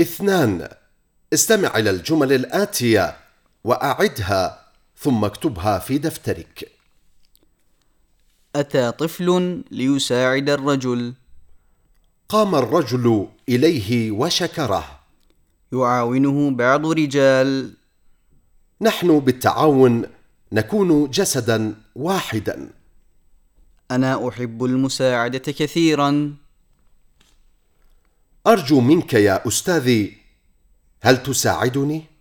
اثنان. استمع إلى الجمل الآتية وأعدها ثم اكتبها في دفترك. أتى طفل ليساعد الرجل. قام الرجل إليه وشكره. يعاونه بعض رجال. نحن بالتعاون نكون جسدا واحدا. أنا أحب المساعدة كثيرا. أرجو منك يا أستاذي هل تساعدني؟